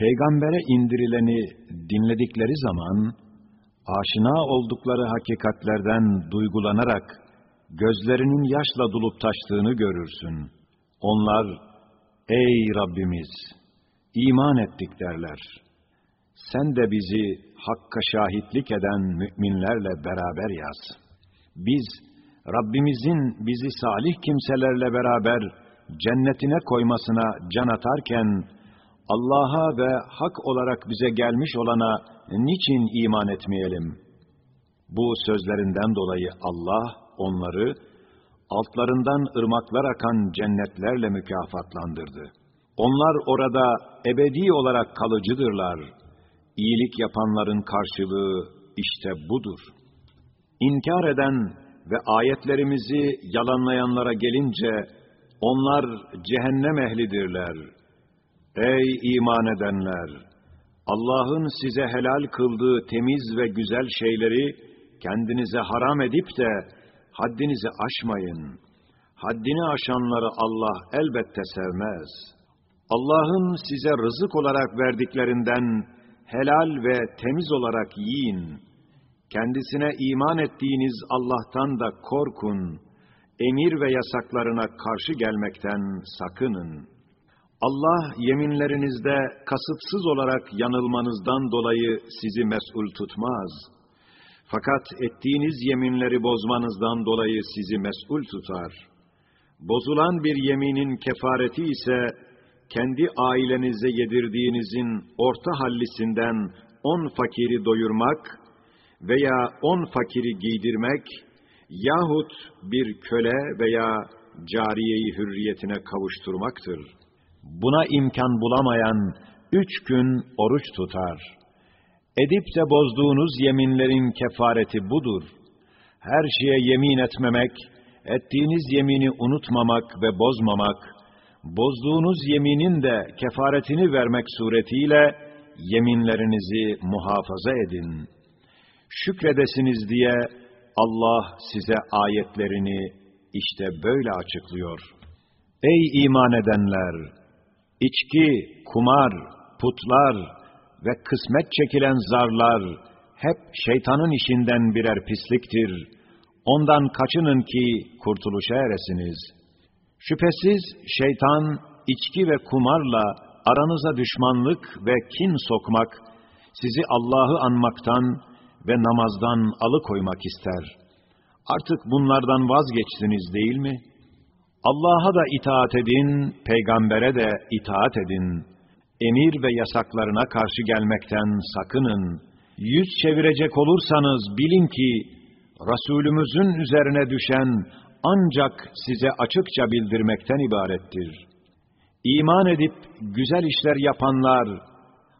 Peygambere indirileni dinledikleri zaman, aşina oldukları hakikatlerden duygulanarak, gözlerinin yaşla dolup taştığını görürsün. Onlar, ey Rabbimiz, iman ettik derler. Sen de bizi hakka şahitlik eden müminlerle beraber yaz. Biz, Rabbimizin bizi salih kimselerle beraber cennetine koymasına can atarken, Allah'a ve hak olarak bize gelmiş olana niçin iman etmeyelim? Bu sözlerinden dolayı Allah onları altlarından ırmaklar akan cennetlerle mükafatlandırdı. Onlar orada ebedi olarak kalıcıdırlar. İyilik yapanların karşılığı işte budur. İnkar eden ve ayetlerimizi yalanlayanlara gelince onlar cehennem ehlidirler. Ey iman edenler! Allah'ın size helal kıldığı temiz ve güzel şeyleri kendinize haram edip de haddinizi aşmayın. Haddini aşanları Allah elbette sevmez. Allah'ın size rızık olarak verdiklerinden helal ve temiz olarak yiyin. Kendisine iman ettiğiniz Allah'tan da korkun. Emir ve yasaklarına karşı gelmekten sakının. Allah yeminlerinizde kasıtsız olarak yanılmanızdan dolayı sizi mesul tutmaz. Fakat ettiğiniz yeminleri bozmanızdan dolayı sizi mesul tutar. Bozulan bir yeminin kefareti ise, kendi ailenize yedirdiğinizin orta hallisinden on fakiri doyurmak veya on fakiri giydirmek yahut bir köle veya cariyeyi hürriyetine kavuşturmaktır. Buna imkan bulamayan üç gün oruç tutar. Edip de bozduğunuz yeminlerin kefareti budur. Her şeye yemin etmemek, ettiğiniz yemini unutmamak ve bozmamak, bozduğunuz yeminin de kefaretini vermek suretiyle yeminlerinizi muhafaza edin. Şükredesiniz diye Allah size ayetlerini işte böyle açıklıyor. Ey iman edenler! İçki, kumar, putlar ve kısmet çekilen zarlar hep şeytanın işinden birer pisliktir. Ondan kaçının ki kurtuluşa eresiniz. Şüphesiz şeytan içki ve kumarla aranıza düşmanlık ve kin sokmak, sizi Allah'ı anmaktan ve namazdan alıkoymak ister. Artık bunlardan vazgeçtiniz değil mi?'' Allah'a da itaat edin, peygambere de itaat edin. Emir ve yasaklarına karşı gelmekten sakının. Yüz çevirecek olursanız bilin ki, Resulümüzün üzerine düşen ancak size açıkça bildirmekten ibarettir. İman edip güzel işler yapanlar,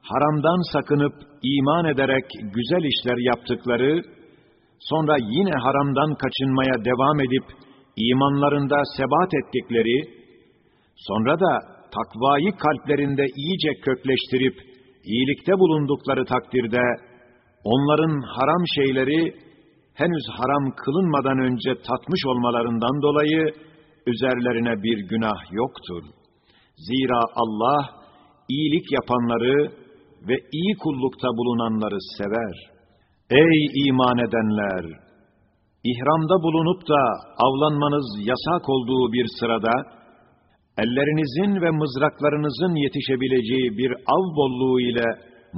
haramdan sakınıp iman ederek güzel işler yaptıkları, sonra yine haramdan kaçınmaya devam edip imanlarında sebat ettikleri, sonra da takvayı kalplerinde iyice kökleştirip iyilikte bulundukları takdirde onların haram şeyleri henüz haram kılınmadan önce tatmış olmalarından dolayı üzerlerine bir günah yoktur. Zira Allah iyilik yapanları ve iyi kullukta bulunanları sever. Ey iman edenler! İhramda bulunup da avlanmanız yasak olduğu bir sırada, ellerinizin ve mızraklarınızın yetişebileceği bir av bolluğu ile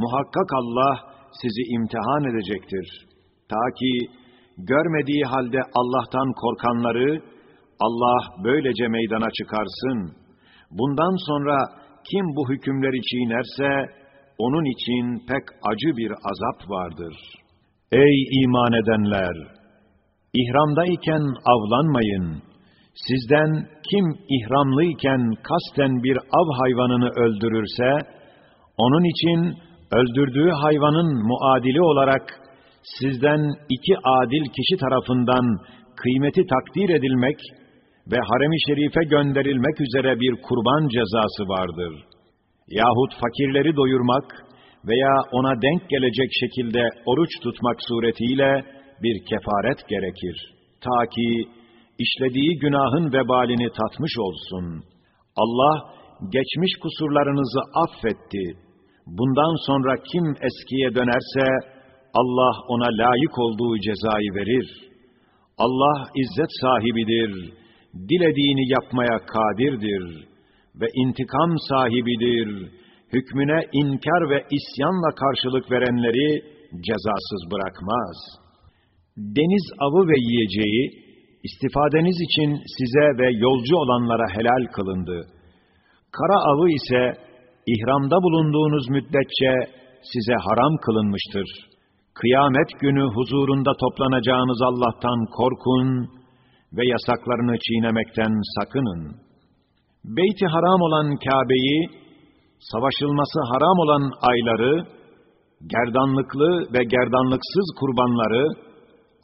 muhakkak Allah sizi imtihan edecektir. Ta ki görmediği halde Allah'tan korkanları Allah böylece meydana çıkarsın. Bundan sonra kim bu hükümleri çiğnerse, onun için pek acı bir azap vardır. Ey iman edenler! İhramdayken avlanmayın. Sizden kim ihramlıyken kasten bir av hayvanını öldürürse, onun için öldürdüğü hayvanın muadili olarak sizden iki adil kişi tarafından kıymeti takdir edilmek ve harem-i şerife gönderilmek üzere bir kurban cezası vardır. Yahut fakirleri doyurmak veya ona denk gelecek şekilde oruç tutmak suretiyle, bir kefaret gerekir. Ta ki işlediği günahın vebalini tatmış olsun. Allah geçmiş kusurlarınızı affetti. Bundan sonra kim eskiye dönerse, Allah ona layık olduğu cezayı verir. Allah izzet sahibidir, dilediğini yapmaya kadirdir ve intikam sahibidir. Hükmüne inkar ve isyanla karşılık verenleri cezasız bırakmaz. Deniz avı ve yiyeceği, istifadeniz için size ve yolcu olanlara helal kılındı. Kara avı ise, ihramda bulunduğunuz müddetçe size haram kılınmıştır. Kıyamet günü huzurunda toplanacağınız Allah'tan korkun ve yasaklarını çiğnemekten sakının. Beyti haram olan Kabe'yi, savaşılması haram olan ayları, gerdanlıklı ve gerdanlıksız kurbanları,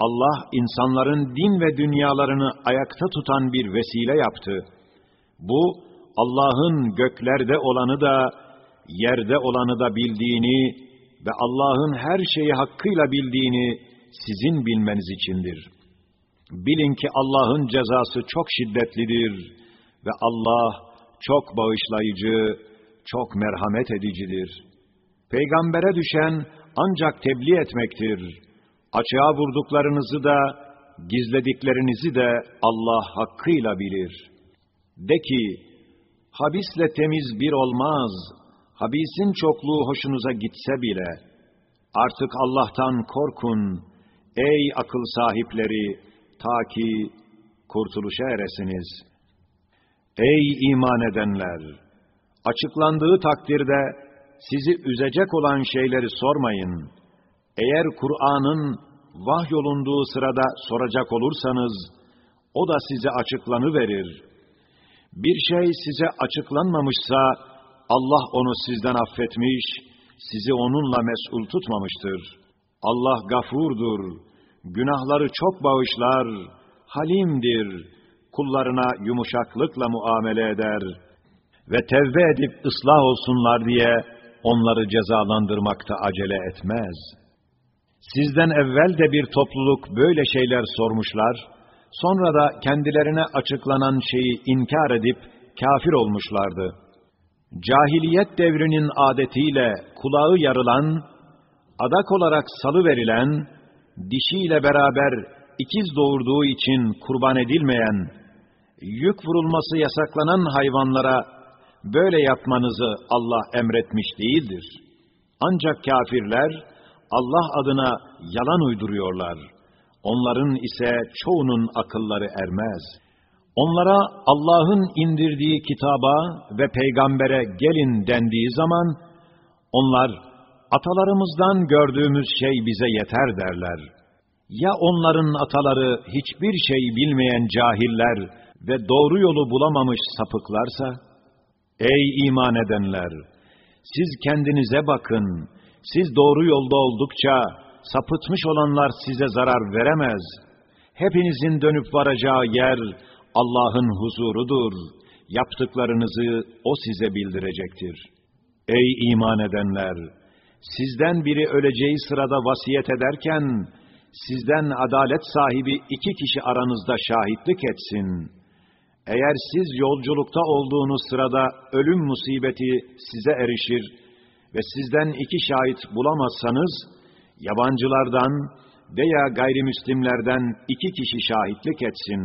Allah insanların din ve dünyalarını ayakta tutan bir vesile yaptı. Bu, Allah'ın göklerde olanı da, yerde olanı da bildiğini ve Allah'ın her şeyi hakkıyla bildiğini sizin bilmeniz içindir. Bilin ki Allah'ın cezası çok şiddetlidir ve Allah çok bağışlayıcı, çok merhamet edicidir. Peygambere düşen ancak tebliğ etmektir. Açığa vurduklarınızı da, gizlediklerinizi de Allah hakkıyla bilir. De ki, habisle temiz bir olmaz, habisin çokluğu hoşunuza gitse bile, artık Allah'tan korkun, ey akıl sahipleri, ta ki kurtuluşa eresiniz. Ey iman edenler! Açıklandığı takdirde sizi üzecek olan şeyleri sormayın. Eğer Kur'an'ın vahyolunduğu sırada soracak olursanız, o da size açıklanıverir. Bir şey size açıklanmamışsa, Allah onu sizden affetmiş, sizi onunla mesul tutmamıştır. Allah gafurdur, günahları çok bağışlar, halimdir, kullarına yumuşaklıkla muamele eder ve tevbe edip ıslah olsunlar diye onları cezalandırmakta acele etmez. Sizden evvel de bir topluluk böyle şeyler sormuşlar, sonra da kendilerine açıklanan şeyi inkar edip kafir olmuşlardı. Cahiliyet devrinin adetiyle kulağı yarılan, adak olarak salı verilen, dişiyle beraber ikiz doğurduğu için kurban edilmeyen, yük vurulması yasaklanan hayvanlara böyle yapmanızı Allah emretmiş değildir. Ancak kafirler Allah adına yalan uyduruyorlar. Onların ise çoğunun akılları ermez. Onlara Allah'ın indirdiği kitaba ve peygambere gelin dendiği zaman, onlar atalarımızdan gördüğümüz şey bize yeter derler. Ya onların ataları hiçbir şey bilmeyen cahiller ve doğru yolu bulamamış sapıklarsa? Ey iman edenler! Siz kendinize bakın, siz doğru yolda oldukça sapıtmış olanlar size zarar veremez. Hepinizin dönüp varacağı yer Allah'ın huzurudur. Yaptıklarınızı O size bildirecektir. Ey iman edenler! Sizden biri öleceği sırada vasiyet ederken, sizden adalet sahibi iki kişi aranızda şahitlik etsin. Eğer siz yolculukta olduğunuz sırada ölüm musibeti size erişir ve sizden iki şahit bulamazsanız, yabancılardan veya gayrimüslimlerden iki kişi şahitlik etsin.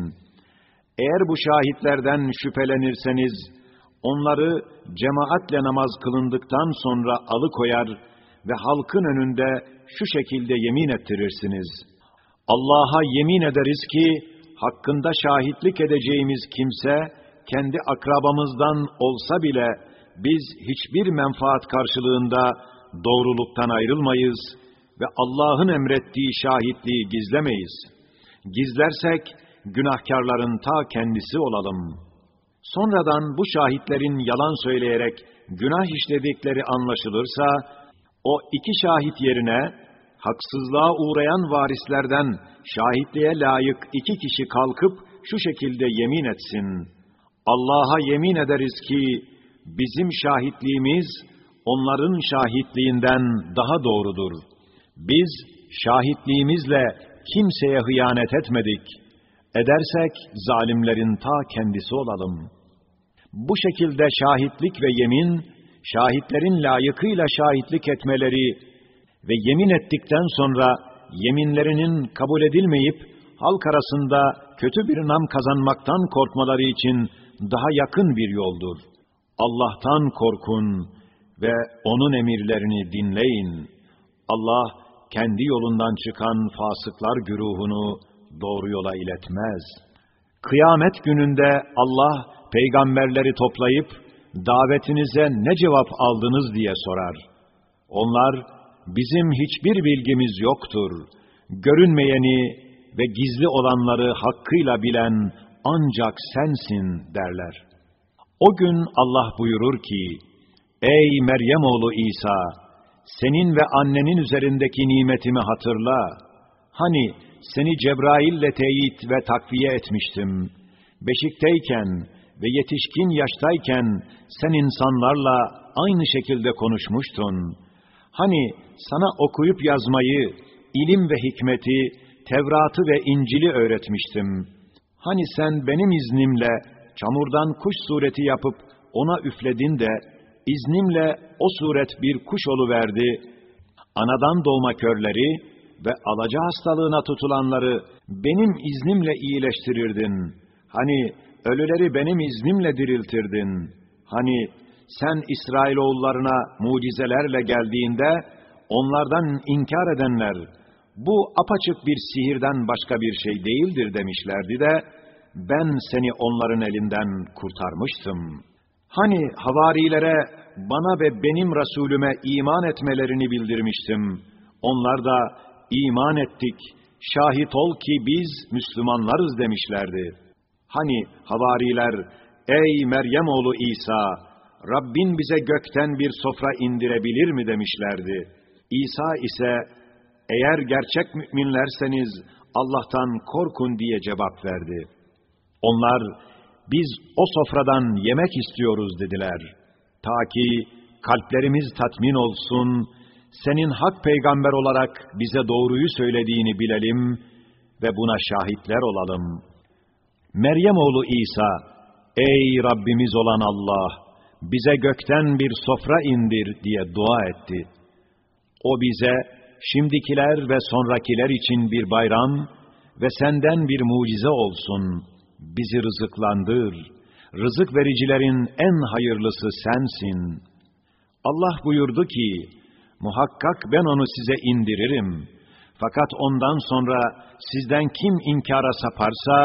Eğer bu şahitlerden şüphelenirseniz, onları cemaatle namaz kılındıktan sonra alıkoyar ve halkın önünde şu şekilde yemin ettirirsiniz. Allah'a yemin ederiz ki, hakkında şahitlik edeceğimiz kimse, kendi akrabamızdan olsa bile, biz hiçbir menfaat karşılığında doğruluktan ayrılmayız ve Allah'ın emrettiği şahitliği gizlemeyiz. Gizlersek, günahkarların ta kendisi olalım. Sonradan bu şahitlerin yalan söyleyerek günah işledikleri anlaşılırsa, o iki şahit yerine, haksızlığa uğrayan varislerden şahitliğe layık iki kişi kalkıp şu şekilde yemin etsin. Allah'a yemin ederiz ki bizim şahitliğimiz onların şahitliğinden daha doğrudur. Biz şahitliğimizle kimseye hıyanet etmedik. Edersek zalimlerin ta kendisi olalım. Bu şekilde şahitlik ve yemin şahitlerin layıkıyla şahitlik etmeleri ve yemin ettikten sonra yeminlerinin kabul edilmeyip halk arasında kötü bir nam kazanmaktan korkmaları için daha yakın bir yoldur. Allah'tan korkun ve O'nun emirlerini dinleyin. Allah kendi yolundan çıkan fasıklar güruhunu doğru yola iletmez. Kıyamet gününde Allah peygamberleri toplayıp davetinize ne cevap aldınız diye sorar. Onlar bizim hiçbir bilgimiz yoktur. Görünmeyeni ve gizli olanları hakkıyla bilen ancak sensin derler. O gün Allah buyurur ki, Ey Meryem oğlu İsa, senin ve annenin üzerindeki nimetimi hatırla. Hani seni Cebrail'le teyit ve takviye etmiştim. Beşikteyken ve yetişkin yaştayken sen insanlarla aynı şekilde konuşmuştun. Hani sana okuyup yazmayı, ilim ve hikmeti, Tevrat'ı ve İncil'i öğretmiştim. Hani sen benim iznimle çamurdan kuş sureti yapıp ona üfledin de, iznimle o suret bir kuş verdi. anadan doğma körleri ve alaca hastalığına tutulanları benim iznimle iyileştirirdin. Hani ölüleri benim iznimle diriltirdin. Hani sen İsrailoğullarına mucizelerle geldiğinde onlardan inkar edenler bu apaçık bir sihirden başka bir şey değildir demişlerdi de ben seni onların elinden kurtarmıştım. Hani havarilere bana ve benim Resulüme iman etmelerini bildirmiştim. Onlar da iman ettik, şahit ol ki biz Müslümanlarız demişlerdi. Hani havariler, ey Meryem oğlu İsa, Rabbin bize gökten bir sofra indirebilir mi demişlerdi. İsa ise, eğer gerçek müminlerseniz Allah'tan korkun diye cevap verdi. Onlar, biz o sofradan yemek istiyoruz dediler. Ta ki kalplerimiz tatmin olsun, senin hak peygamber olarak bize doğruyu söylediğini bilelim ve buna şahitler olalım. Meryem oğlu İsa, ey Rabbimiz olan Allah, bize gökten bir sofra indir diye dua etti. O bize, şimdikiler ve sonrakiler için bir bayram ve senden bir mucize olsun. Bizi rızıklandır. Rızık vericilerin en hayırlısı sensin. Allah buyurdu ki, muhakkak ben onu size indiririm. Fakat ondan sonra sizden kim inkara saparsa,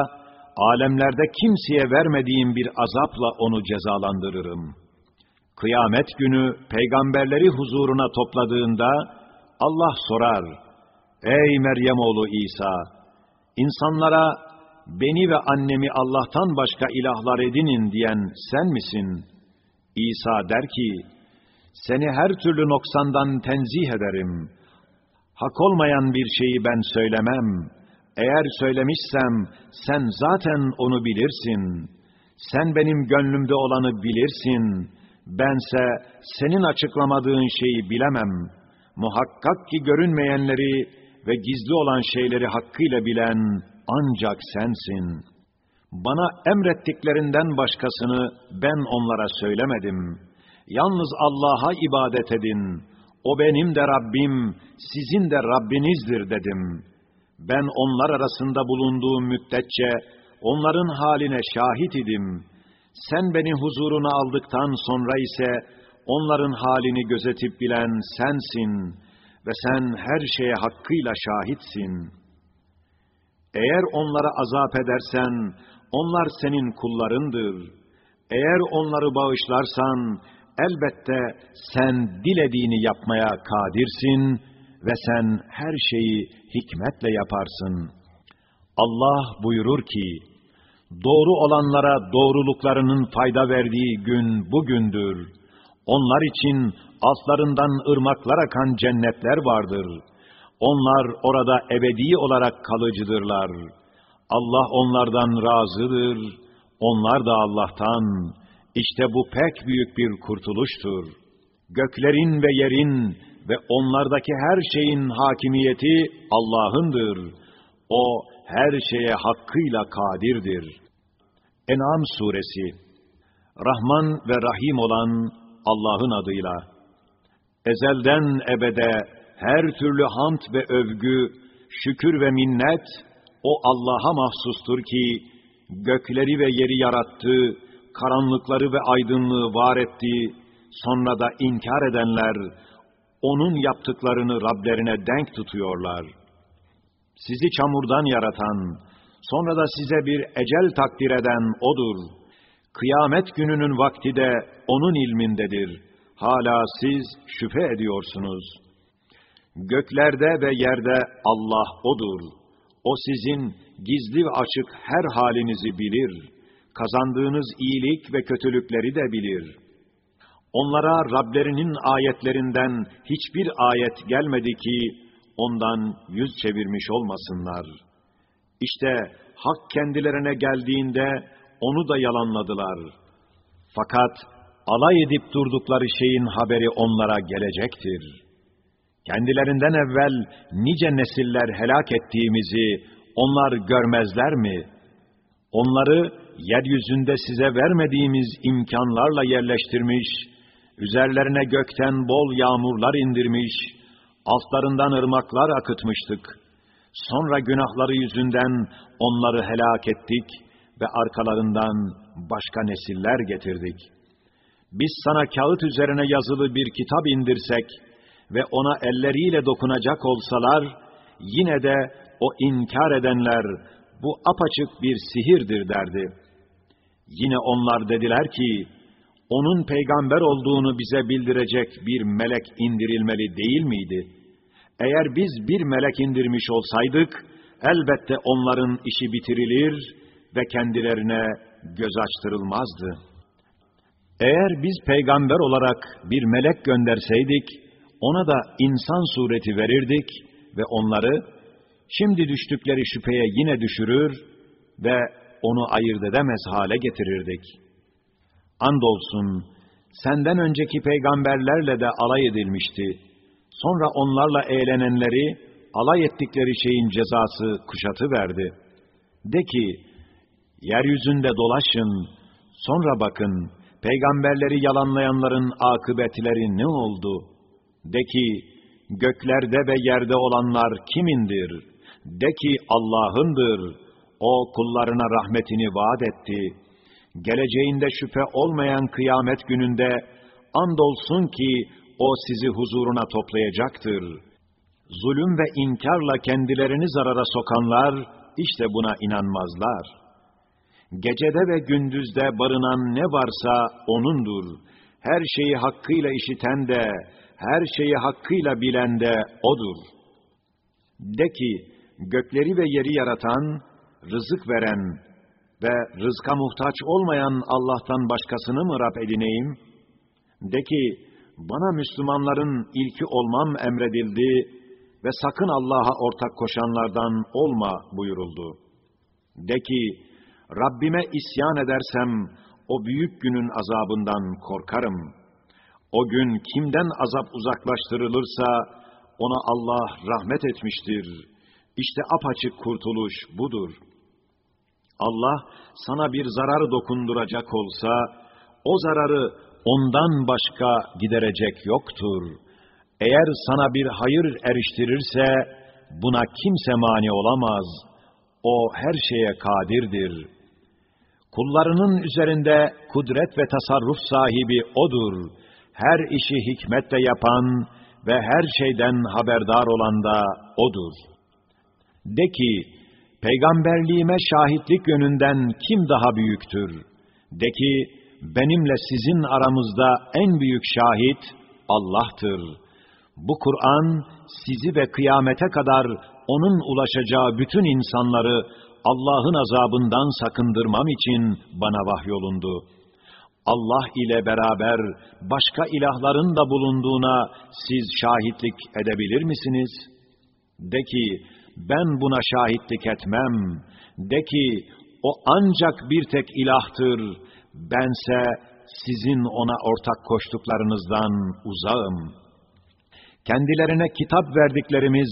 alemlerde kimseye vermediğim bir azapla onu cezalandırırım. Kıyamet günü peygamberleri huzuruna topladığında, Allah sorar, Ey Meryem oğlu İsa! İnsanlara beni ve annemi Allah'tan başka ilahlar edinin diyen sen misin? İsa der ki, seni her türlü noksandan tenzih ederim. Hak olmayan bir şeyi ben söylemem. Eğer söylemişsem sen zaten onu bilirsin. Sen benim gönlümde olanı bilirsin. Bense senin açıklamadığın şeyi bilemem. Muhakkak ki görünmeyenleri ve gizli olan şeyleri hakkıyla bilen ancak sensin. Bana emrettiklerinden başkasını ben onlara söylemedim. Yalnız Allah'a ibadet edin. O benim de Rabbim, sizin de Rabbinizdir dedim. Ben onlar arasında bulunduğum müddetçe onların haline şahit idim. Sen beni huzuruna aldıktan sonra ise onların halini gözetip bilen sensin ve sen her şeye hakkıyla şahitsin. Eğer onlara azap edersen, onlar senin kullarındır. Eğer onları bağışlarsan, elbette sen dilediğini yapmaya kadirsin ve sen her şeyi hikmetle yaparsın. Allah buyurur ki, doğru olanlara doğruluklarının fayda verdiği gün bugündür. Onlar için altlarından ırmaklar akan cennetler vardır. Onlar orada ebedi olarak kalıcıdırlar. Allah onlardan razıdır, onlar da Allah'tan. İşte bu pek büyük bir kurtuluştur. Göklerin ve yerin ve onlardaki her şeyin hakimiyeti Allah'ındır. O her şeye hakkıyla kadirdir. En'am suresi Rahman ve Rahim olan Allah'ın adıyla. Ezelden ebede her türlü hamd ve övgü, şükür ve minnet o Allah'a mahsustur ki gökleri ve yeri yarattı, karanlıkları ve aydınlığı var etti, sonra da inkar edenler onun yaptıklarını Rablerine denk tutuyorlar. Sizi çamurdan yaratan, sonra da size bir ecel takdir eden O'dur. Kıyamet gününün vakti de O'nun ilmindedir. Hala siz şüphe ediyorsunuz. Göklerde ve yerde Allah O'dur. O sizin gizli ve açık her halinizi bilir. Kazandığınız iyilik ve kötülükleri de bilir. Onlara Rablerinin ayetlerinden hiçbir ayet gelmedi ki, ondan yüz çevirmiş olmasınlar. İşte hak kendilerine geldiğinde onu da yalanladılar. Fakat alay edip durdukları şeyin haberi onlara gelecektir. Kendilerinden evvel nice nesiller helak ettiğimizi onlar görmezler mi? Onları yeryüzünde size vermediğimiz imkanlarla yerleştirmiş, üzerlerine gökten bol yağmurlar indirmiş, altlarından ırmaklar akıtmıştık. Sonra günahları yüzünden onları helak ettik ve arkalarından başka nesiller getirdik. Biz sana kağıt üzerine yazılı bir kitap indirsek ve ona elleriyle dokunacak olsalar, yine de o inkar edenler bu apaçık bir sihirdir derdi. Yine onlar dediler ki, onun peygamber olduğunu bize bildirecek bir melek indirilmeli değil miydi? Eğer biz bir melek indirmiş olsaydık, elbette onların işi bitirilir ve kendilerine göz açtırılmazdı. Eğer biz peygamber olarak bir melek gönderseydik, ona da insan sureti verirdik ve onları, şimdi düştükleri şüpheye yine düşürür ve onu ayırt edemez hale getirirdik.'' Andolsun, senden önceki peygamberlerle de alay edilmişti. Sonra onlarla eğlenenleri, alay ettikleri şeyin cezası kuşatı verdi. De ki, yeryüzünde dolaşın, sonra bakın, peygamberleri yalanlayanların akıbetleri ne oldu? De ki, göklerde ve yerde olanlar kimindir? De ki, Allah'ındır. O kullarına rahmetini vaat etti.'' geleceğinde şüphe olmayan kıyamet gününde andolsun ki o sizi huzuruna toplayacaktır. Zulüm ve inkarla kendilerini zarara sokanlar işte buna inanmazlar. Gecede ve gündüzde barınan ne varsa O'nundur. Her şeyi hakkıyla işiten de, her şeyi hakkıyla bilen de O'dur. De ki, gökleri ve yeri yaratan, rızık veren, ve rızka muhtaç olmayan Allah'tan başkasını mı Rab edineyim? De ki, bana Müslümanların ilki olmam emredildi ve sakın Allah'a ortak koşanlardan olma buyuruldu. De ki, Rabbime isyan edersem o büyük günün azabından korkarım. O gün kimden azap uzaklaştırılırsa ona Allah rahmet etmiştir. İşte apaçık kurtuluş budur.'' Allah sana bir zarar dokunduracak olsa, o zararı ondan başka giderecek yoktur. Eğer sana bir hayır eriştirirse, buna kimse mani olamaz. O her şeye kadirdir. Kullarının üzerinde kudret ve tasarruf sahibi O'dur. Her işi hikmetle yapan ve her şeyden haberdar olan da O'dur. De ki, peygamberliğime şahitlik yönünden kim daha büyüktür? De ki, benimle sizin aramızda en büyük şahit Allah'tır. Bu Kur'an sizi ve kıyamete kadar onun ulaşacağı bütün insanları Allah'ın azabından sakındırmam için bana vahyolundu. Allah ile beraber başka ilahların da bulunduğuna siz şahitlik edebilir misiniz? De ki, ben buna şahitlik etmem. De ki, o ancak bir tek ilahtır, bense sizin ona ortak koştuklarınızdan uzağım. Kendilerine kitap verdiklerimiz,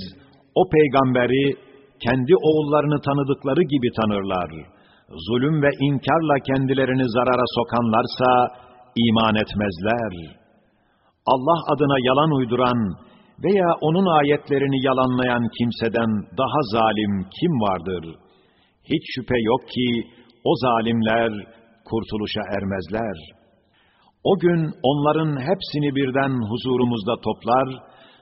o peygamberi, kendi oğullarını tanıdıkları gibi tanırlar. Zulüm ve inkarla kendilerini zarara sokanlarsa, iman etmezler. Allah adına yalan uyduran veya onun ayetlerini yalanlayan kimseden daha zalim kim vardır? Hiç şüphe yok ki o zalimler kurtuluşa ermezler. O gün onların hepsini birden huzurumuzda toplar,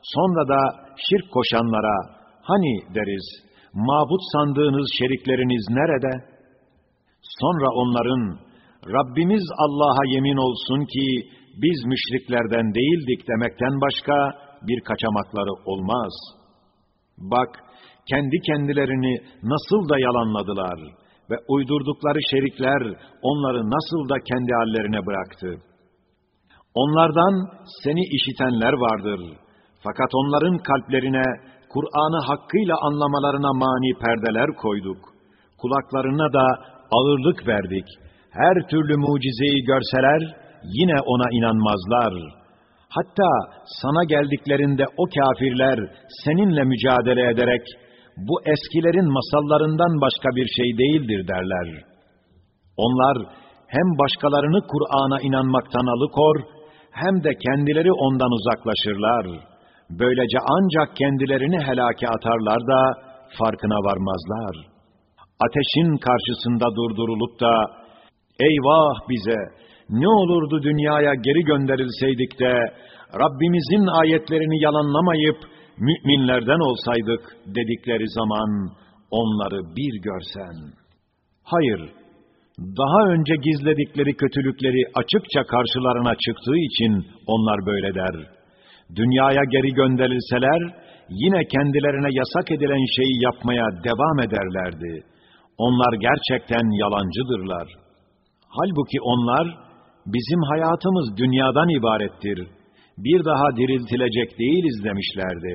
sonra da şirk koşanlara, hani deriz, mabut sandığınız şerikleriniz nerede? Sonra onların, Rabbimiz Allah'a yemin olsun ki, biz müşriklerden değildik demekten başka bir kaçamakları olmaz. Bak, kendi kendilerini nasıl da yalanladılar ve uydurdukları şerikler onları nasıl da kendi hallerine bıraktı. Onlardan seni işitenler vardır. Fakat onların kalplerine Kur'an'ı hakkıyla anlamalarına mani perdeler koyduk. Kulaklarına da ağırlık verdik. Her türlü mucizeyi görseler yine ona inanmazlar. Hatta sana geldiklerinde o kafirler seninle mücadele ederek bu eskilerin masallarından başka bir şey değildir derler. Onlar hem başkalarını Kur'an'a inanmaktan alıkor, hem de kendileri ondan uzaklaşırlar. Böylece ancak kendilerini helake atarlar da farkına varmazlar. Ateşin karşısında durdurulup da, eyvah bize, ne olurdu dünyaya geri gönderilseydik de, Rabbimizin ayetlerini yalanlamayıp, müminlerden olsaydık dedikleri zaman, onları bir görsen. Hayır, daha önce gizledikleri kötülükleri açıkça karşılarına çıktığı için onlar böyle der. Dünyaya geri gönderilseler, yine kendilerine yasak edilen şeyi yapmaya devam ederlerdi. Onlar gerçekten yalancıdırlar. Halbuki onlar, bizim hayatımız dünyadan ibarettir. Bir daha diriltilecek değiliz demişlerdi.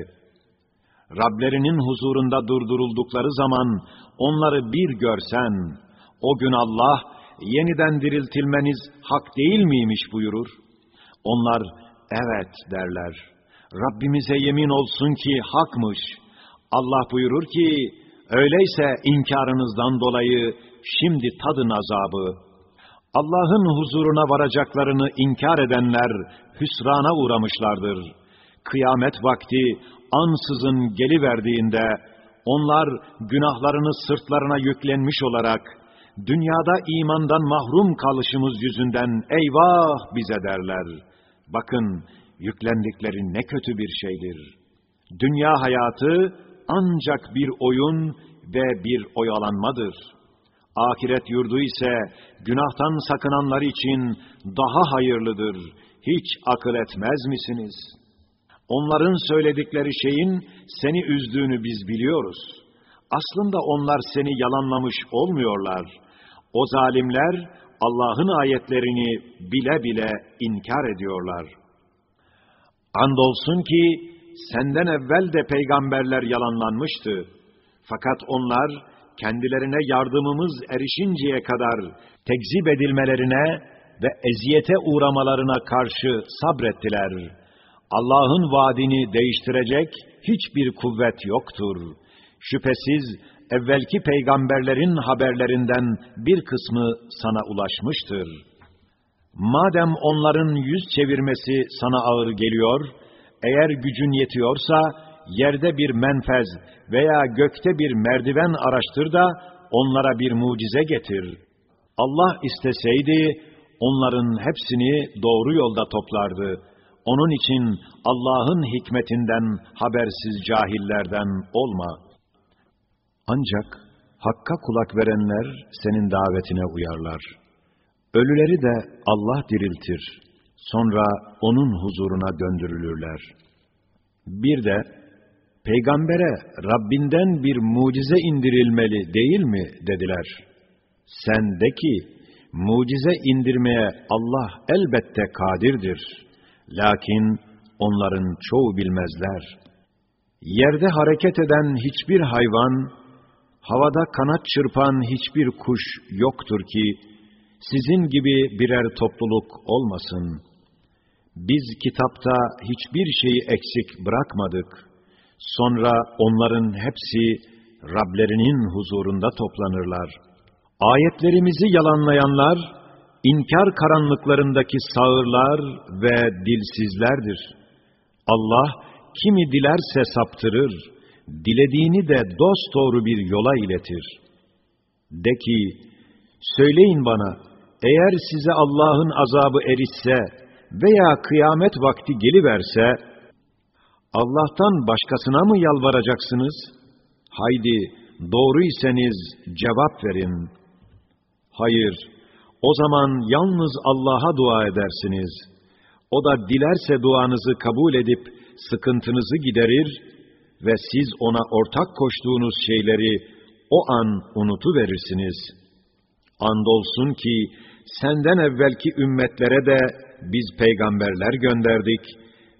Rablerinin huzurunda durduruldukları zaman, onları bir görsen, o gün Allah, yeniden diriltilmeniz hak değil miymiş buyurur. Onlar, evet derler. Rabbimize yemin olsun ki hakmış. Allah buyurur ki, öyleyse inkarınızdan dolayı şimdi tadın azabı. Allah'ın huzuruna varacaklarını inkar edenler hüsrana uğramışlardır. Kıyamet vakti ansızın geliverdiğinde onlar günahlarını sırtlarına yüklenmiş olarak dünyada imandan mahrum kalışımız yüzünden eyvah bize derler. Bakın yüklendikleri ne kötü bir şeydir. Dünya hayatı ancak bir oyun ve bir oyalanmadır. Ahiret yurdu ise günahtan sakınanlar için daha hayırlıdır. Hiç akıl etmez misiniz? Onların söyledikleri şeyin seni üzdüğünü biz biliyoruz. Aslında onlar seni yalanlamış olmuyorlar.'' O zalimler Allah'ın ayetlerini bile bile inkar ediyorlar. Andolsun ki senden evvel de peygamberler yalanlanmıştı. Fakat onlar kendilerine yardımımız erişinceye kadar tekzip edilmelerine ve eziyete uğramalarına karşı sabrettiler. Allah'ın vaadini değiştirecek hiçbir kuvvet yoktur. Şüphesiz evvelki peygamberlerin haberlerinden bir kısmı sana ulaşmıştır. Madem onların yüz çevirmesi sana ağır geliyor, eğer gücün yetiyorsa, yerde bir menfez veya gökte bir merdiven araştır da, onlara bir mucize getir. Allah isteseydi, onların hepsini doğru yolda toplardı. Onun için Allah'ın hikmetinden habersiz cahillerden olma.'' Ancak Hakka kulak verenler senin davetine uyarlar. Ölüleri de Allah diriltir. Sonra onun huzuruna döndürülürler. Bir de, Peygambere Rabbinden bir mucize indirilmeli değil mi dediler. Sen de ki, mucize indirmeye Allah elbette kadirdir. Lakin onların çoğu bilmezler. Yerde hareket eden hiçbir hayvan, havada kanat çırpan hiçbir kuş yoktur ki, sizin gibi birer topluluk olmasın. Biz kitapta hiçbir şeyi eksik bırakmadık. Sonra onların hepsi Rablerinin huzurunda toplanırlar. Ayetlerimizi yalanlayanlar, inkar karanlıklarındaki sağırlar ve dilsizlerdir. Allah kimi dilerse saptırır, dilediğini de dosdoğru bir yola iletir. De ki, söyleyin bana, eğer size Allah'ın azabı erişse veya kıyamet vakti geliverse, Allah'tan başkasına mı yalvaracaksınız? Haydi, doğruyseniz cevap verin. Hayır, o zaman yalnız Allah'a dua edersiniz. O da dilerse duanızı kabul edip sıkıntınızı giderir ve siz ona ortak koştuğunuz şeyleri o an unutuverirsiniz. Andolsun ki senden evvelki ümmetlere de biz peygamberler gönderdik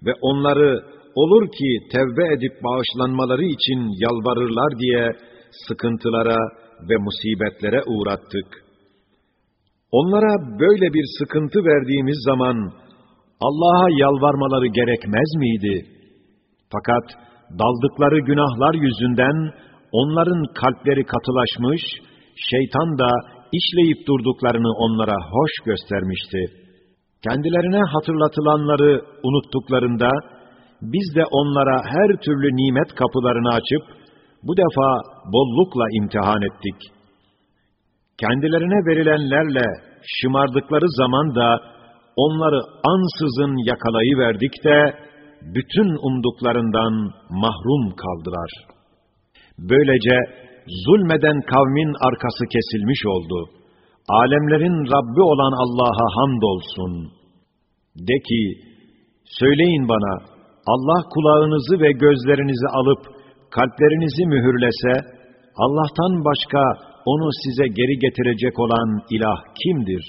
ve onları olur ki tevbe edip bağışlanmaları için yalvarırlar diye sıkıntılara ve musibetlere uğrattık.'' Onlara böyle bir sıkıntı verdiğimiz zaman Allah'a yalvarmaları gerekmez miydi? Fakat daldıkları günahlar yüzünden onların kalpleri katılaşmış, şeytan da işleyip durduklarını onlara hoş göstermişti. Kendilerine hatırlatılanları unuttuklarında, biz de onlara her türlü nimet kapılarını açıp, bu defa bollukla imtihan ettik.'' kendilerine verilenlerle şımardıkları zaman da onları ansızın yakalayıverdik de bütün umduklarından mahrum kaldılar. Böylece zulmeden kavmin arkası kesilmiş oldu. Alemlerin Rabbi olan Allah'a hamdolsun. De ki, söyleyin bana, Allah kulağınızı ve gözlerinizi alıp kalplerinizi mühürlese, Allah'tan başka onu size geri getirecek olan ilah kimdir?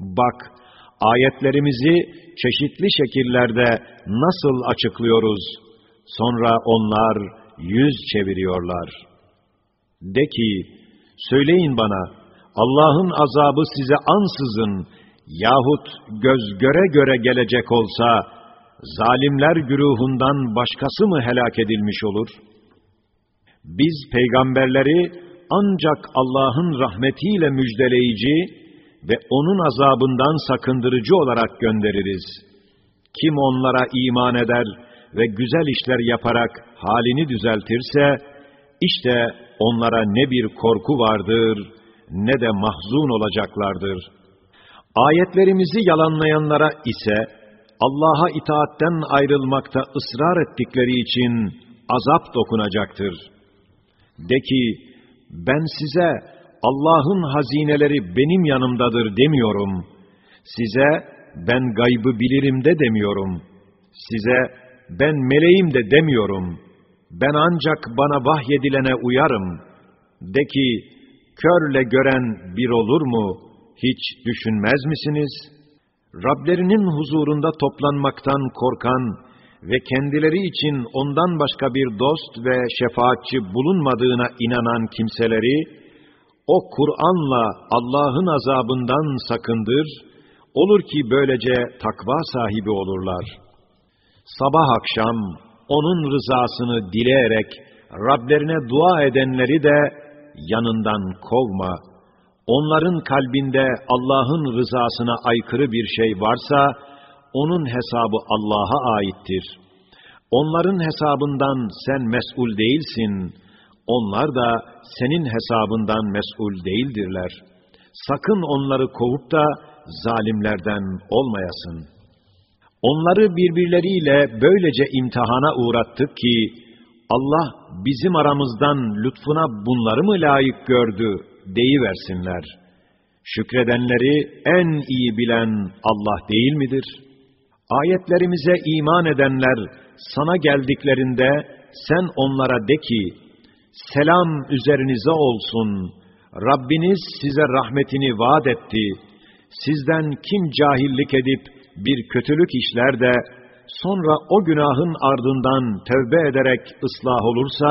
Bak, ayetlerimizi çeşitli şekillerde nasıl açıklıyoruz? Sonra onlar yüz çeviriyorlar. De ki, söyleyin bana, Allah'ın azabı size ansızın yahut göz göre göre gelecek olsa, zalimler güruhundan başkası mı helak edilmiş olur? Biz peygamberleri ancak Allah'ın rahmetiyle müjdeleyici ve O'nun azabından sakındırıcı olarak göndeririz. Kim onlara iman eder ve güzel işler yaparak halini düzeltirse, işte onlara ne bir korku vardır, ne de mahzun olacaklardır. Ayetlerimizi yalanlayanlara ise, Allah'a itaatten ayrılmakta ısrar ettikleri için azap dokunacaktır. De ki, ben size Allah'ın hazineleri benim yanımdadır demiyorum. Size ben gaybı bilirim de demiyorum. Size ben meleğim de demiyorum. Ben ancak bana vahyedilene uyarım. De ki, körle gören bir olur mu? Hiç düşünmez misiniz? Rablerinin huzurunda toplanmaktan korkan, ve kendileri için ondan başka bir dost ve şefaatçi bulunmadığına inanan kimseleri, o Kur'an'la Allah'ın azabından sakındır, olur ki böylece takva sahibi olurlar. Sabah akşam onun rızasını dileyerek Rablerine dua edenleri de yanından kovma. Onların kalbinde Allah'ın rızasına aykırı bir şey varsa, onun hesabı Allah'a aittir. Onların hesabından sen mesul değilsin. Onlar da senin hesabından mesul değildirler. Sakın onları kovup da zalimlerden olmayasın. Onları birbirleriyle böylece imtihana uğrattık ki, Allah bizim aramızdan lütfuna bunları mı layık gördü deyiversinler. Şükredenleri en iyi bilen Allah değil midir?'' Ayetlerimize iman edenler sana geldiklerinde sen onlara de ki, selam üzerinize olsun, Rabbiniz size rahmetini vaat etti, sizden kim cahillik edip bir kötülük işler de, sonra o günahın ardından tövbe ederek ıslah olursa,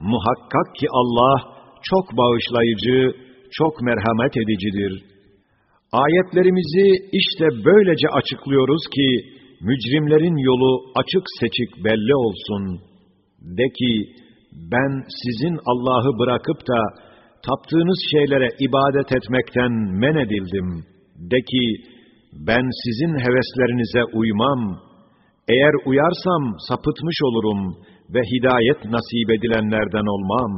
muhakkak ki Allah çok bağışlayıcı, çok merhamet edicidir.'' Ayetlerimizi işte böylece açıklıyoruz ki, mücrimlerin yolu açık seçik belli olsun. De ki, ben sizin Allah'ı bırakıp da, taptığınız şeylere ibadet etmekten men edildim. De ki, ben sizin heveslerinize uymam. Eğer uyarsam sapıtmış olurum ve hidayet nasip edilenlerden olmam.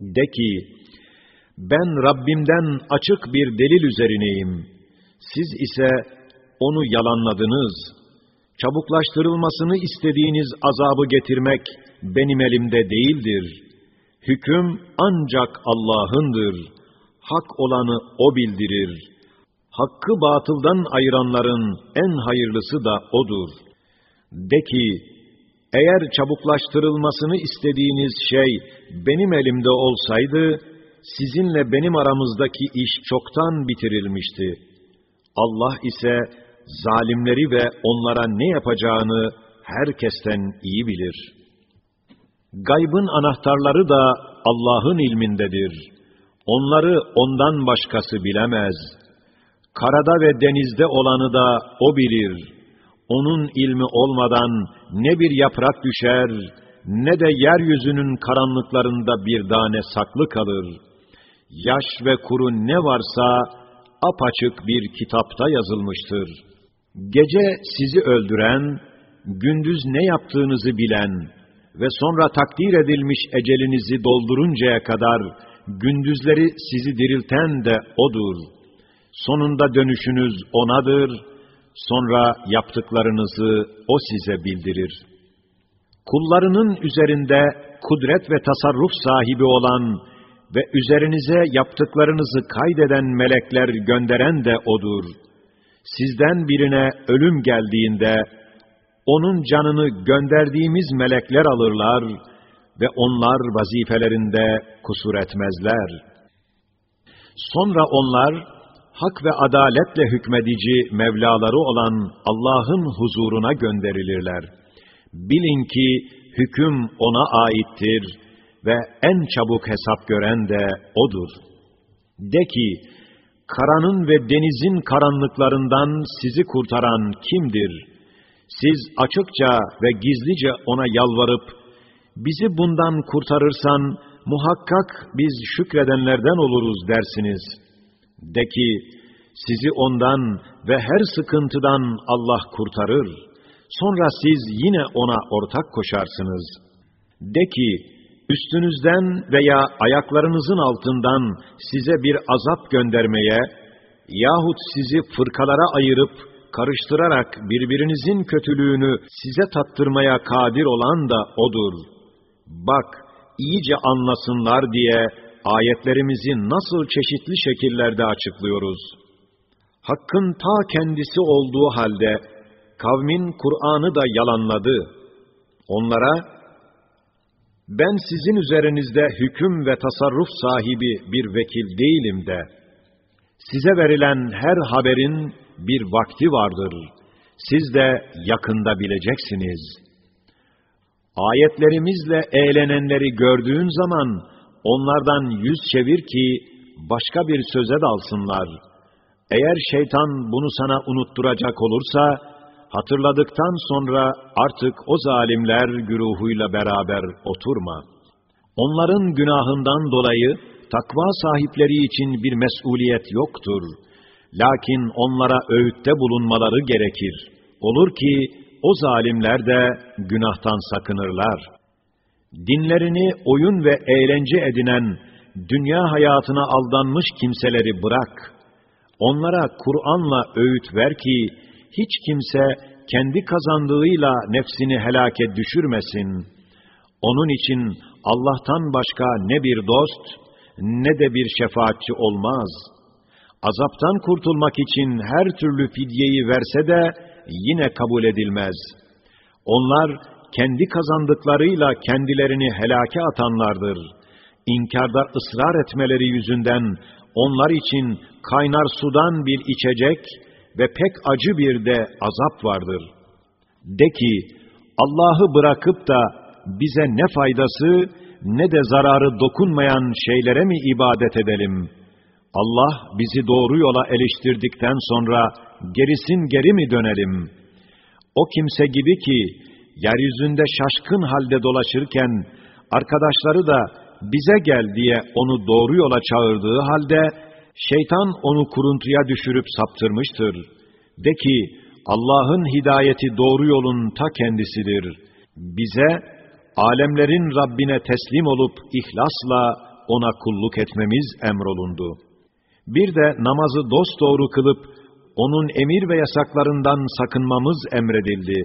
De ki, ben Rabbimden açık bir delil üzerineyim. Siz ise onu yalanladınız. Çabuklaştırılmasını istediğiniz azabı getirmek benim elimde değildir. Hüküm ancak Allah'ındır. Hak olanı O bildirir. Hakkı batıldan ayıranların en hayırlısı da O'dur. De ki, eğer çabuklaştırılmasını istediğiniz şey benim elimde olsaydı, sizinle benim aramızdaki iş çoktan bitirilmişti. Allah ise zalimleri ve onlara ne yapacağını herkesten iyi bilir. Gaybın anahtarları da Allah'ın ilmindedir. Onları ondan başkası bilemez. Karada ve denizde olanı da O bilir. Onun ilmi olmadan ne bir yaprak düşer, ne de yeryüzünün karanlıklarında bir tane saklı kalır.'' yaş ve kuru ne varsa apaçık bir kitapta yazılmıştır. Gece sizi öldüren, gündüz ne yaptığınızı bilen ve sonra takdir edilmiş ecelinizi dolduruncaya kadar gündüzleri sizi dirilten de O'dur. Sonunda dönüşünüz O'nadır, sonra yaptıklarınızı O size bildirir. Kullarının üzerinde kudret ve tasarruf sahibi olan ve üzerinize yaptıklarınızı kaydeden melekler gönderen de O'dur. Sizden birine ölüm geldiğinde, onun canını gönderdiğimiz melekler alırlar ve onlar vazifelerinde kusur etmezler. Sonra onlar, hak ve adaletle hükmedici Mevlaları olan Allah'ın huzuruna gönderilirler. Bilin ki hüküm O'na aittir.'' ve en çabuk hesap gören de O'dur. De ki, karanın ve denizin karanlıklarından sizi kurtaran kimdir? Siz açıkça ve gizlice ona yalvarıp, bizi bundan kurtarırsan, muhakkak biz şükredenlerden oluruz dersiniz. De ki, sizi ondan ve her sıkıntıdan Allah kurtarır. Sonra siz yine ona ortak koşarsınız. De ki, üstünüzden veya ayaklarınızın altından size bir azap göndermeye yahut sizi fırkalara ayırıp karıştırarak birbirinizin kötülüğünü size tattırmaya kadir olan da O'dur. Bak, iyice anlasınlar diye ayetlerimizi nasıl çeşitli şekillerde açıklıyoruz. Hakkın ta kendisi olduğu halde kavmin Kur'an'ı da yalanladı. Onlara, ben sizin üzerinizde hüküm ve tasarruf sahibi bir vekil değilim de, size verilen her haberin bir vakti vardır. Siz de yakında bileceksiniz. Ayetlerimizle eğlenenleri gördüğün zaman, onlardan yüz çevir ki, başka bir söze dalsınlar. Eğer şeytan bunu sana unutturacak olursa, hatırladıktan sonra artık o zalimler güruhuyla beraber oturma. Onların günahından dolayı takva sahipleri için bir mesuliyet yoktur. Lakin onlara öğütte bulunmaları gerekir. Olur ki o zalimler de günahtan sakınırlar. Dinlerini oyun ve eğlence edinen, dünya hayatına aldanmış kimseleri bırak. Onlara Kur'an'la öğüt ver ki, hiç kimse kendi kazandığıyla nefsini helake düşürmesin. Onun için Allah'tan başka ne bir dost ne de bir şefaatçi olmaz. Azaptan kurtulmak için her türlü fidyeyi verse de yine kabul edilmez. Onlar kendi kazandıklarıyla kendilerini helake atanlardır. İnkarda ısrar etmeleri yüzünden onlar için kaynar sudan bir içecek ve pek acı bir de azap vardır. De ki, Allah'ı bırakıp da bize ne faydası ne de zararı dokunmayan şeylere mi ibadet edelim? Allah bizi doğru yola eleştirdikten sonra gerisin geri mi dönelim? O kimse gibi ki, yeryüzünde şaşkın halde dolaşırken, arkadaşları da bize gel diye onu doğru yola çağırdığı halde, Şeytan onu kuruntuya düşürüp saptırmıştır. De ki, Allah'ın hidayeti doğru yolun ta kendisidir. Bize, alemlerin Rabbine teslim olup ihlasla ona kulluk etmemiz emrolundu. Bir de namazı dosdoğru kılıp, onun emir ve yasaklarından sakınmamız emredildi.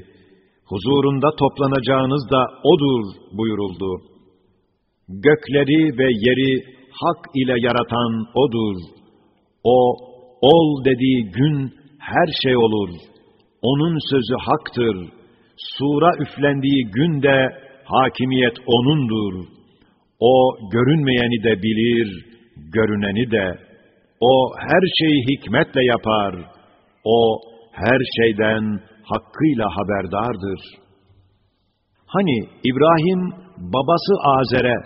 Huzurunda toplanacağınız da O'dur buyuruldu. Gökleri ve yeri hak ile yaratan O'dur. O, ol dediği gün her şey olur. Onun sözü haktır. Sura üflendiği günde hakimiyet O'nundur. O görünmeyeni de bilir, görüneni de. O her şeyi hikmetle yapar. O her şeyden hakkıyla haberdardır. Hani İbrahim babası Azer'e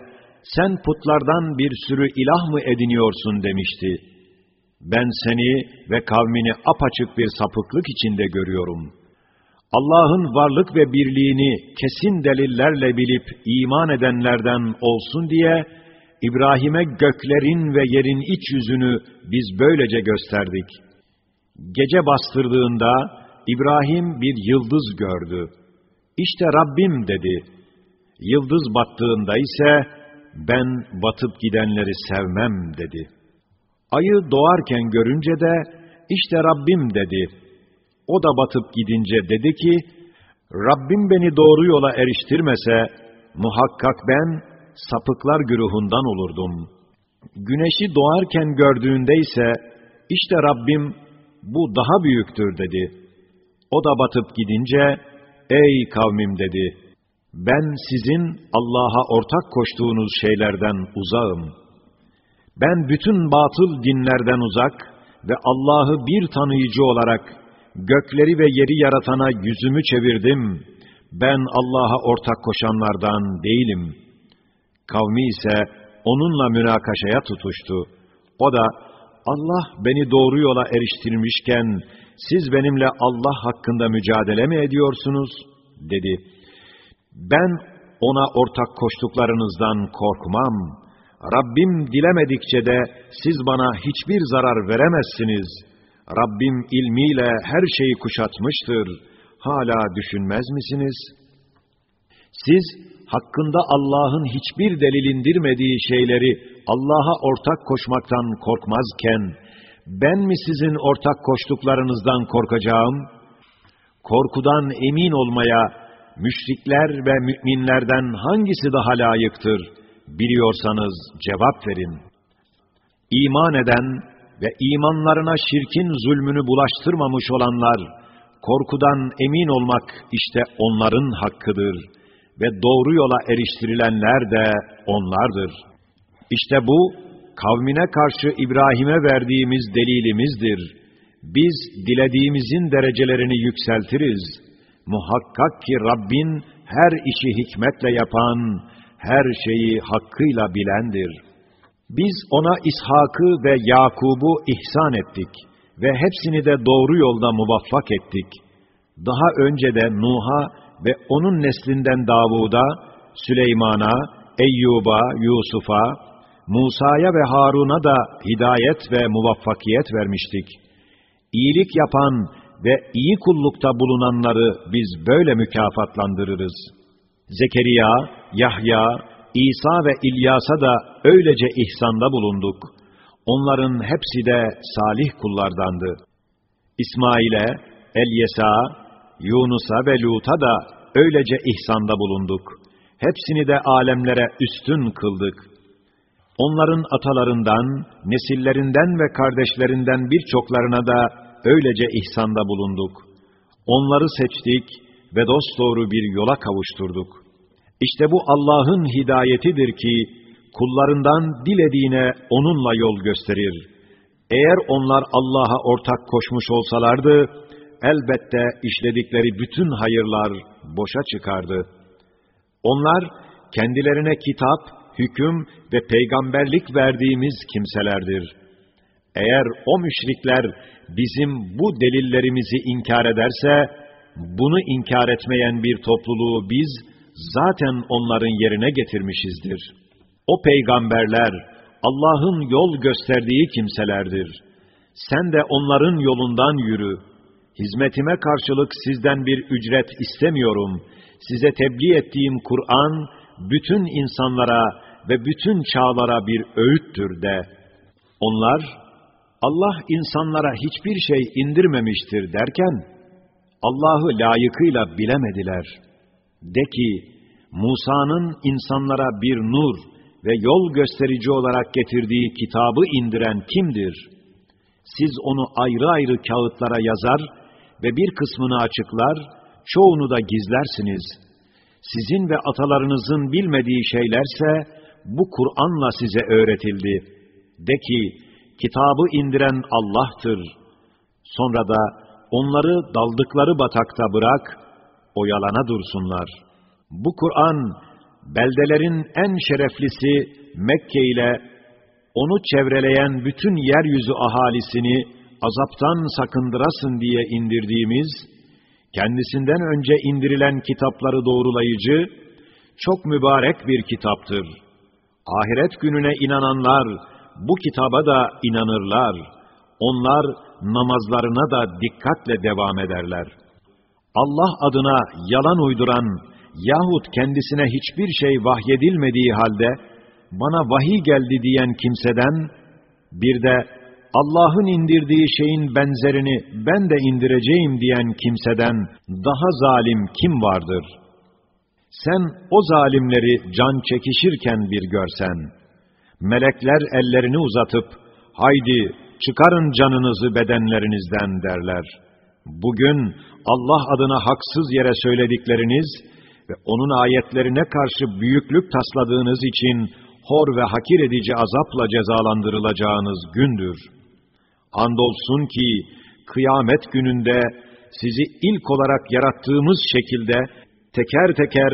sen putlardan bir sürü ilah mı ediniyorsun demişti. Ben seni ve kavmini apaçık bir sapıklık içinde görüyorum. Allah'ın varlık ve birliğini kesin delillerle bilip iman edenlerden olsun diye İbrahim'e göklerin ve yerin iç yüzünü biz böylece gösterdik. Gece bastırdığında İbrahim bir yıldız gördü. İşte Rabbim dedi. Yıldız battığında ise ben batıp gidenleri sevmem dedi. Ayı doğarken görünce de işte Rabbim dedi. O da batıp gidince dedi ki, Rabbim beni doğru yola eriştirmese, muhakkak ben sapıklar güruhundan olurdum. Güneşi doğarken gördüğünde ise, işte Rabbim bu daha büyüktür dedi. O da batıp gidince, ey kavmim dedi, ben sizin Allah'a ortak koştuğunuz şeylerden uzağım. Ben bütün batıl dinlerden uzak ve Allah'ı bir tanıyıcı olarak gökleri ve yeri yaratana yüzümü çevirdim. Ben Allah'a ortak koşanlardan değilim. Kavmi ise onunla münakaşaya tutuştu. O da Allah beni doğru yola eriştirmişken siz benimle Allah hakkında mücadele mi ediyorsunuz? dedi. Ben ona ortak koştuklarınızdan korkmam. Rabbim dilemedikçe de siz bana hiçbir zarar veremezsiniz. Rabbim ilmiyle her şeyi kuşatmıştır. Hala düşünmez misiniz? Siz hakkında Allah'ın hiçbir delil indirmediği şeyleri Allah'a ortak koşmaktan korkmazken, ben mi sizin ortak koştuklarınızdan korkacağım? Korkudan emin olmaya, müşrikler ve müminlerden hangisi daha layıktır? Biliyorsanız cevap verin. İman eden ve imanlarına şirkin zulmünü bulaştırmamış olanlar, korkudan emin olmak işte onların hakkıdır ve doğru yola eriştirilenler de onlardır. İşte bu, kavmine karşı İbrahim'e verdiğimiz delilimizdir. Biz dilediğimizin derecelerini yükseltiriz.'' Muhakkak ki Rabbin her işi hikmetle yapan, her şeyi hakkıyla bilendir. Biz ona İshak'ı ve Yakub'u ihsan ettik ve hepsini de doğru yolda muvaffak ettik. Daha önce de Nuh'a ve onun neslinden Davud'a, Süleyman'a, Eyyub'a, Yusuf'a, Musa'ya ve Harun'a da hidayet ve muvaffakiyet vermiştik. İyilik yapan ve iyi kullukta bulunanları biz böyle mükafatlandırırız. Zekeriya, Yahya, İsa ve İlyas'a da öylece ihsanda bulunduk. Onların hepsi de salih kullardandı. İsmail'e, Elyesa, Yunus'a ve Lut'a da öylece ihsanda bulunduk. Hepsini de alemlere üstün kıldık. Onların atalarından, nesillerinden ve kardeşlerinden birçoklarına da öylece ihsanda bulunduk. Onları seçtik ve dosdoğru bir yola kavuşturduk. İşte bu Allah'ın hidayetidir ki, kullarından dilediğine onunla yol gösterir. Eğer onlar Allah'a ortak koşmuş olsalardı, elbette işledikleri bütün hayırlar boşa çıkardı. Onlar, kendilerine kitap, hüküm ve peygamberlik verdiğimiz kimselerdir. Eğer o müşrikler bizim bu delillerimizi inkar ederse, bunu inkar etmeyen bir topluluğu biz zaten onların yerine getirmişizdir. O peygamberler Allah'ın yol gösterdiği kimselerdir. Sen de onların yolundan yürü. Hizmetime karşılık sizden bir ücret istemiyorum. Size tebliğ ettiğim Kur'an, bütün insanlara ve bütün çağlara bir öğüttür de. Onlar, Allah insanlara hiçbir şey indirmemiştir derken, Allah'ı layıkıyla bilemediler. De ki, Musa'nın insanlara bir nur ve yol gösterici olarak getirdiği kitabı indiren kimdir? Siz onu ayrı ayrı kağıtlara yazar ve bir kısmını açıklar, çoğunu da gizlersiniz. Sizin ve atalarınızın bilmediği şeylerse, bu Kur'an'la size öğretildi. De ki, kitabı indiren Allah'tır. Sonra da onları daldıkları batakta bırak, oyalana dursunlar. Bu Kur'an, beldelerin en şereflisi Mekke ile onu çevreleyen bütün yeryüzü ahalisini azaptan sakındırasın diye indirdiğimiz, kendisinden önce indirilen kitapları doğrulayıcı, çok mübarek bir kitaptır. Ahiret gününe inananlar bu kitaba da inanırlar. Onlar namazlarına da dikkatle devam ederler. Allah adına yalan uyduran yahut kendisine hiçbir şey vahyedilmediği halde bana vahiy geldi diyen kimseden bir de Allah'ın indirdiği şeyin benzerini ben de indireceğim diyen kimseden daha zalim kim vardır? Sen o zalimleri can çekişirken bir görsen, melekler ellerini uzatıp, haydi çıkarın canınızı bedenlerinizden derler. Bugün Allah adına haksız yere söyledikleriniz ve onun ayetlerine karşı büyüklük tasladığınız için hor ve hakir edici azapla cezalandırılacağınız gündür. Andolsun ki kıyamet gününde sizi ilk olarak yarattığımız şekilde teker teker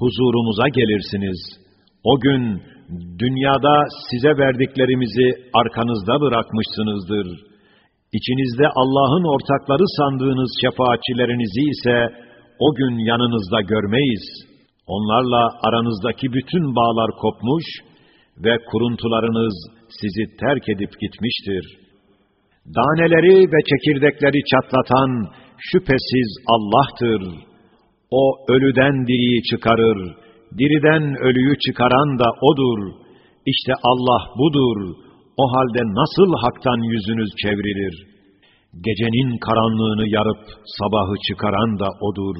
huzurumuza gelirsiniz. O gün dünyada size verdiklerimizi arkanızda bırakmışsınızdır. İçinizde Allah'ın ortakları sandığınız şefaatçilerinizi ise o gün yanınızda görmeyiz. Onlarla aranızdaki bütün bağlar kopmuş ve kuruntularınız sizi terk edip gitmiştir. Daneleri ve çekirdekleri çatlatan şüphesiz Allah'tır. O ölüden diriyi çıkarır, diriden ölüyü çıkaran da O'dur. İşte Allah budur. O halde nasıl haktan yüzünüz çevrilir? Gecenin karanlığını yarıp sabahı çıkaran da O'dur.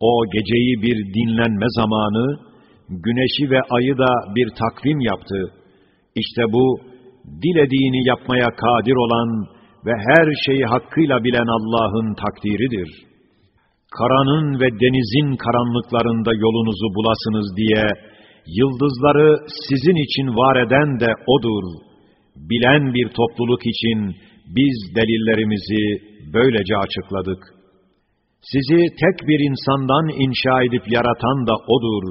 O geceyi bir dinlenme zamanı, güneşi ve ayı da bir takvim yaptı. İşte bu, dilediğini yapmaya kadir olan ve her şeyi hakkıyla bilen Allah'ın takdiridir. Karanın ve denizin karanlıklarında yolunuzu bulasınız diye, yıldızları sizin için var eden de O'dur. Bilen bir topluluk için, biz delillerimizi böylece açıkladık. Sizi tek bir insandan inşa edip yaratan da O'dur.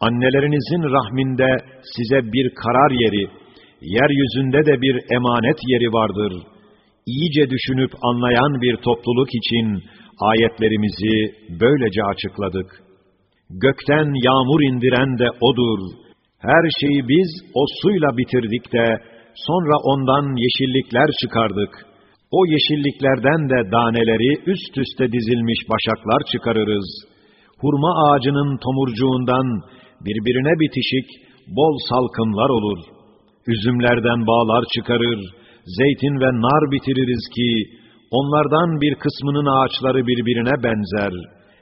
Annelerinizin rahminde size bir karar yeri, yeryüzünde de bir emanet yeri vardır. İyice düşünüp anlayan bir topluluk için ayetlerimizi böylece açıkladık. Gökten yağmur indiren de O'dur. Her şeyi biz o suyla bitirdik de, Sonra ondan yeşillikler çıkardık. O yeşilliklerden de daneleri üst üste dizilmiş başaklar çıkarırız. Hurma ağacının tomurcuğundan birbirine bitişik bol salkımlar olur. Üzümlerden bağlar çıkarır, zeytin ve nar bitiririz ki, onlardan bir kısmının ağaçları birbirine benzer,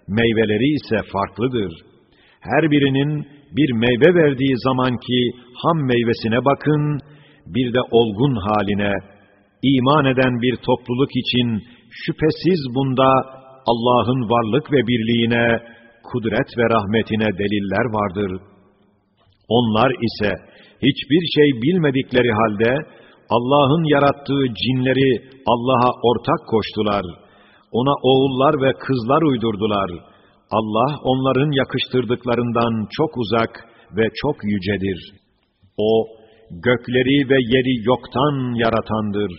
meyveleri ise farklıdır. Her birinin bir meyve verdiği zamanki ham meyvesine bakın, bir de olgun haline, iman eden bir topluluk için şüphesiz bunda Allah'ın varlık ve birliğine, kudret ve rahmetine deliller vardır. Onlar ise hiçbir şey bilmedikleri halde Allah'ın yarattığı cinleri Allah'a ortak koştular. Ona oğullar ve kızlar uydurdular. Allah onların yakıştırdıklarından çok uzak ve çok yücedir. O, gökleri ve yeri yoktan yaratandır.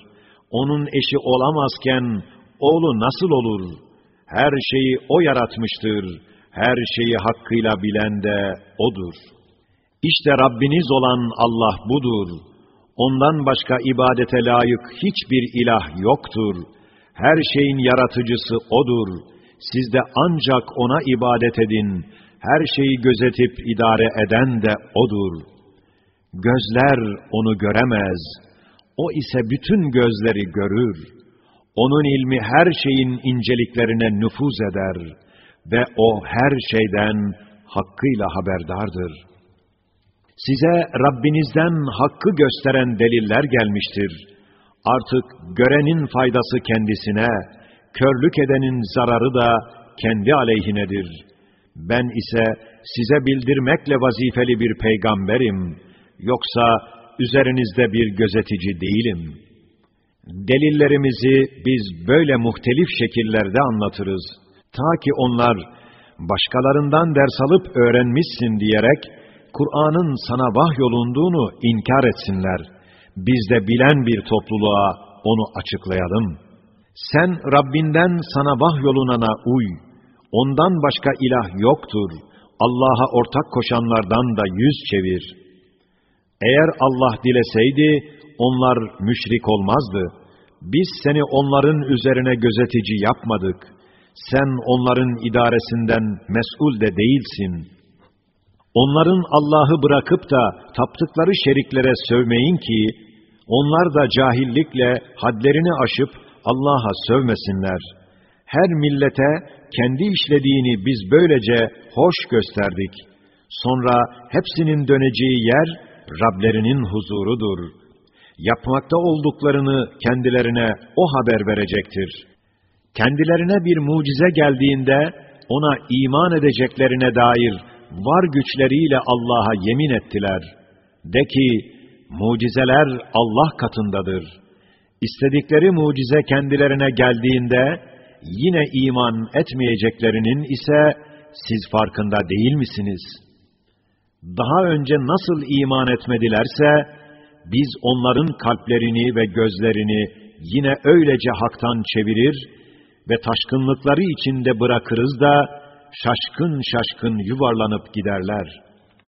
Onun eşi olamazken oğlu nasıl olur? Her şeyi O yaratmıştır. Her şeyi hakkıyla bilen de O'dur. İşte Rabbiniz olan Allah budur. Ondan başka ibadete layık hiçbir ilah yoktur. Her şeyin yaratıcısı O'dur. Siz de ancak O'na ibadet edin. Her şeyi gözetip idare eden de O'dur. Gözler O'nu göremez. O ise bütün gözleri görür. Onun ilmi her şeyin inceliklerine nüfuz eder ve O her şeyden hakkıyla haberdardır. Size Rabbinizden hakkı gösteren deliller gelmiştir. Artık görenin faydası kendisine, körlük edenin zararı da kendi aleyhinedir. Ben ise size bildirmekle vazifeli bir peygamberim, yoksa üzerinizde bir gözetici değilim. Delillerimizi biz böyle muhtelif şekillerde anlatırız. Ta ki onlar başkalarından ders alıp öğrenmişsin diyerek, Kur'an'ın sana vahyolunduğunu inkar etsinler. Biz de bilen bir topluluğa onu açıklayalım. Sen Rabbinden sana vahyolunana uy. Ondan başka ilah yoktur. Allah'a ortak koşanlardan da yüz çevir. Eğer Allah dileseydi, onlar müşrik olmazdı. Biz seni onların üzerine gözetici yapmadık. Sen onların idaresinden mesul de değilsin.'' Onların Allah'ı bırakıp da taptıkları şeriklere sövmeyin ki, onlar da cahillikle hadlerini aşıp Allah'a sövmesinler. Her millete kendi işlediğini biz böylece hoş gösterdik. Sonra hepsinin döneceği yer Rablerinin huzurudur. Yapmakta olduklarını kendilerine o haber verecektir. Kendilerine bir mucize geldiğinde ona iman edeceklerine dair var güçleriyle Allah'a yemin ettiler. De ki, mucizeler Allah katındadır. İstedikleri mucize kendilerine geldiğinde, yine iman etmeyeceklerinin ise siz farkında değil misiniz? Daha önce nasıl iman etmedilerse, biz onların kalplerini ve gözlerini yine öylece haktan çevirir ve taşkınlıkları içinde bırakırız da, şaşkın şaşkın yuvarlanıp giderler.